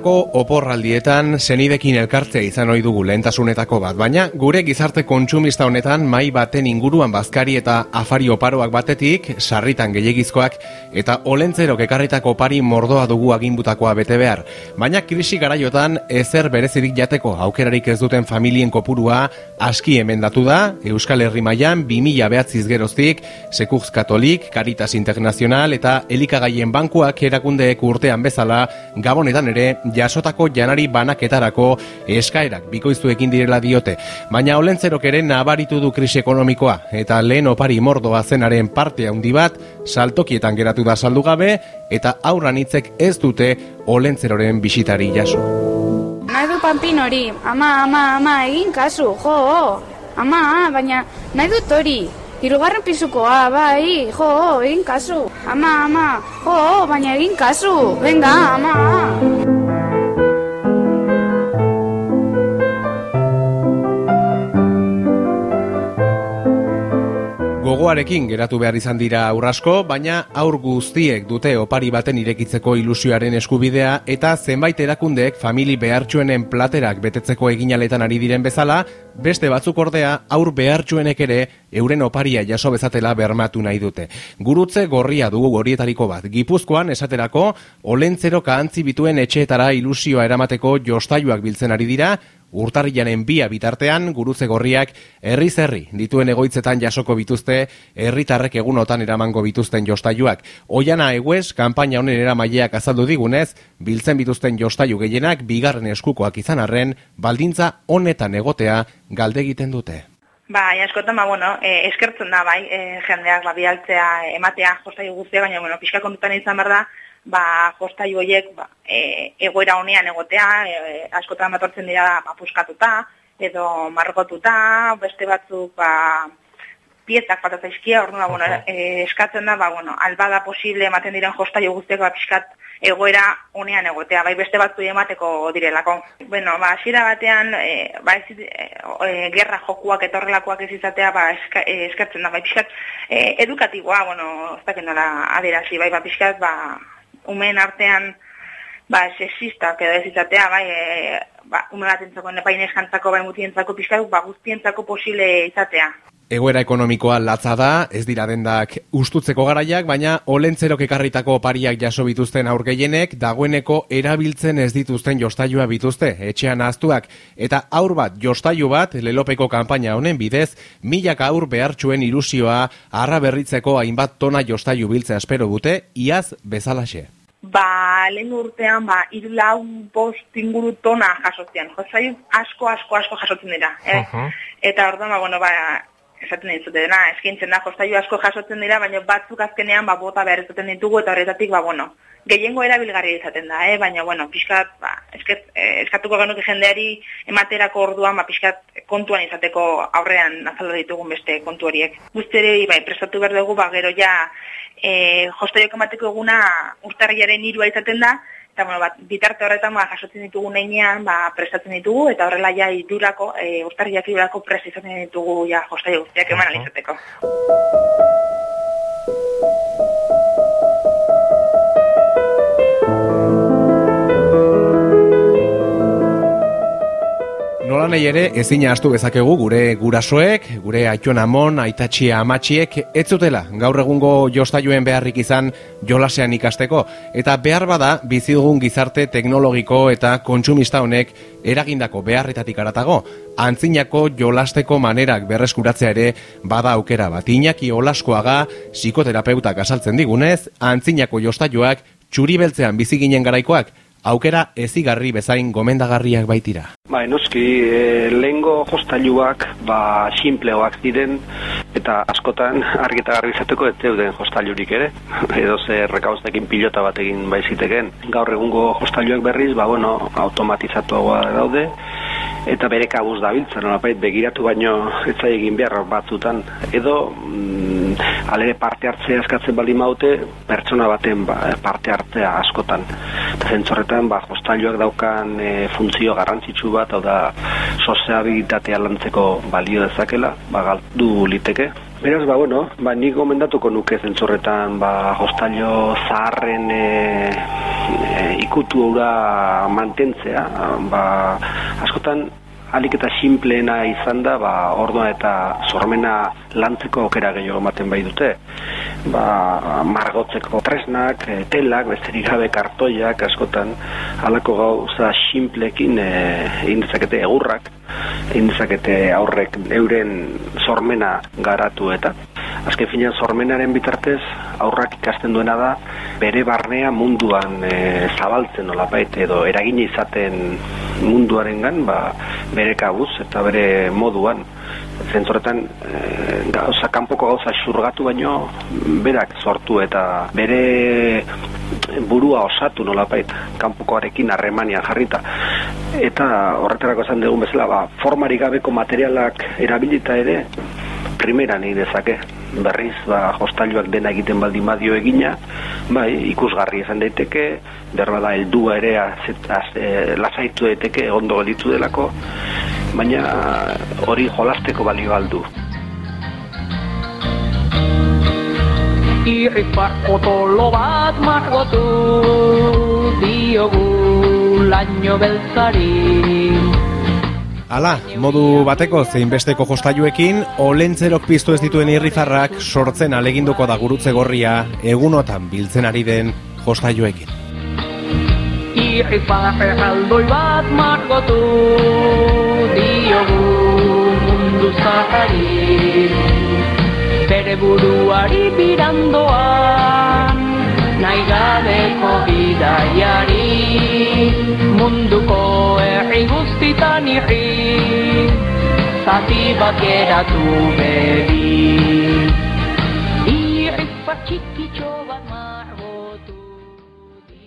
Udaletako oporraldietan zenidekin elkartzea izan ohi dugu lehentasunetako bat, baina gure gizarte kontsumista honetan mai baten inguruan bazkari eta afari oparoak batetik, sarritan gehiagizkoak eta olentzerok ekarritako pari mordoa dugu aginbutakoa bete behar. Baina krisi garaiotan ezer berezirik jateko aukerarik ez duten familien kopurua aski emendatu da, Euskal Herri mailan 2000 behatziz geroztik, Sekuz Katolik, Caritas Internacional eta Elikagaien Bankuak erakundeek urtean bezala gabonetan ere jasotako janari banaketarako eskaerak bikoiztu ekin direla diote. Baina olentzerok ere nabaritu du krisi ekonomikoa eta lehen opari mordoa zenaren parte handi bat saltokietan geratu da saldu gabe eta aurran hitzek ez dute olentzeroren bisitari jaso. Nahi du panpin hori, ama, ama, ama, egin kasu, jo, ama, baina nahi dut hori, Hirugarren pisukoa, bai, jo, egin kasu. Ama, ama, jo, baina egin kasu. Venga, ama. Gogoarekin geratu behar izan dira aurrasko, baina aur guztiek dute opari baten irekitzeko ilusioaren eskubidea eta zenbait erakundeek famili behartsuenen platerak betetzeko eginaletan ari diren bezala, beste batzuk ordea aur behartsuenek ere euren oparia jaso bezatela bermatu nahi dute. Gurutze gorria dugu gorietariko bat. Gipuzkoan esaterako, olentzero kaantzi bituen etxeetara ilusioa eramateko jostaiuak biltzen ari dira, Urtarrilanen bia bitartean, guruze gorriak herri zerri dituen egoitzetan jasoko bituzte, herritarrek egunotan eramango bituzten jostaiuak. Oiana eguez, kanpaina honen eramaileak azaldu digunez, biltzen bituzten jostaiu gehienak bigarren eskukoak izan arren, baldintza honetan egotea galde egiten dute. Bai, askotan, ba, bueno, e, eskertzen da, bai, e, jendeak, ba, bialtzea, ematea, jostaiu guztia, baina, bueno, pixka kontutan izan behar da, ba, jostaiu horiek ba, e, egoera honean egotea, e, askotan batortzen dira ba, puskatuta, edo marrokotuta, beste batzuk ba, piezak bat zaizkia, orduan, bueno, e, eskatzen da, ba, bueno, albada posible ematen diren jostaiu guztiak ba, piskat egoera honean egotea, bai beste batzu emateko direlako. Bueno, ba, asira batean, e, ba, ez, e, gerra jokuak eta horrelakoak ez izatea, ba, eska, e, eskatzen da, bai piskat e, edukatiboa, bueno, ez dakit nola adirazi, bai, ba, piskat, ba, umen artean ba sexistak edo ez izatea bai e, ba ume batentzako nepaineskantzako bai mutientzako pizkatu ba guztientzako posible izatea Egoera ekonomikoa latza da, ez dira dendak ustutzeko garaiak, baina olentzerok ekarritako pariak jaso bituzten aurgeienek, dagoeneko erabiltzen ez dituzten jostaiua bituzte, etxean aztuak, eta aur bat jostaiu bat, lelopeko kanpaina honen bidez, milak aur behartxuen ilusioa, arra berritzeko hainbat tona jostaiu biltzea espero dute, iaz bezalaxe. Ba, lehen urtean, ba, irulau bost inguru tona jasotzen. Jostaiu asko, asko, asko jasotzen dira. Eh? Eta orduan, ba, bueno, ba, esaten dizute dena, eskintzen da, jostaiu asko jasotzen dira, baina batzuk azkenean ba, bota behar ezaten ditugu, eta horretatik, ba, bueno, gehiengo erabilgarri izaten da, eh? baina, bueno, pixkat, ba, esket, eh, eskatuko genuke jendeari ematerako orduan, ba, pixkat kontuan izateko aurrean azaldu ditugun beste kontu horiek. Guztere, bai, prestatu behar dugu, ba, gero ja, eh, jostaiok emateko eguna urtarriaren irua izaten da, eta bueno, bat, bitarte horretan ba, jasotzen ditugu neinean, ba, prestatzen ditugu, eta horrela ja idurako, e, urtarriak idurako prestatzen ditugu ja jostai guztiak eman alizateko. Nahi ere, ezina astu bezakegu gure gurasoek, gure aitxon amon, aitatxia amatxiek, ez zutela gaur egungo jostailuen beharrik izan jolasean ikasteko. Eta behar bada, bizi dugun gizarte teknologiko eta kontsumista honek eragindako beharretatik aratago, antzinako jolasteko manerak berreskuratzea ere bada aukera bat. Inaki olaskoaga, psikoterapeutak asaltzen digunez, antzinako jostailuak txuri beltzean bizi ginen garaikoak, aukera ezigarri bezain gomendagarriak baitira. Ba, enoski, e, lehengo jostailuak, ba, simpleoak diren, eta askotan argita garri izateko ez zeuden jostailurik ere, edo ze rekauztekin pilota bat egin baiziteken. Gaur egungo jostailuak berriz, ba, bueno, automatizatuagoa daude, eta bere kabuz da biltzen, begiratu baino ez egin behar batzutan. Edo, mm, alere parte hartzea eskatzen bali maute, pertsona baten ba, parte hartzea askotan. Eta zentzorretan, ba, hostailuak daukan e, funtzio garrantzitsu bat, hau da, soziabilitatea lantzeko balio dezakela, ba, galdu liteke. Beraz, ba, bueno, ba, nik gomendatuko nuke zentzorretan, ba, hostalio zaharren e, e, ikutu mantentzea, ba, askotan alik eta simpleena izan da, ba, ordua eta sormena lantzeko aukera gehiago ematen bai dute. Ba, margotzeko tresnak, e, telak, besterik gabe kartoiak, askotan, halako gauza simplekin e, indezakete egurrak, indezakete aurrek euren sormena garatu eta azken finean sormenaren bitartez aurrak ikasten duena da bere barnea munduan e, zabaltzen nolapait edo eragina izaten munduarengan ba, bere kabuz eta bere moduan. Zentzoretan e, gauza, kanpoko gauza xurgatu baino berak sortu eta bere burua osatu nolapait kanpokoarekin harremania jarrita. Eta horretarako esan dugun bezala ba, formari gabeko materialak erabilita ere primera nahi dezake berriz ba, hostailuak dena egiten baldin badio egina bai, ikusgarri izan daiteke berba da heldua ere az, e, lasaitu daiteke ondo gelditu delako baina hori jolasteko balio aldu Irripar potolo bat margotu diogu laino beltzari Hala, modu bateko zein besteko jostailuekin, olentzerok piztu ez dituen irrifarrak sortzen aleginduko da gurutze gorria egunotan biltzen ari den jostailuekin. Irrifarrak erraldoi bat margotu diogu mundu zahari bere buruari birandoan nahi gabeko bidaiari irri zati bat geratu bebi irri bat txikitxo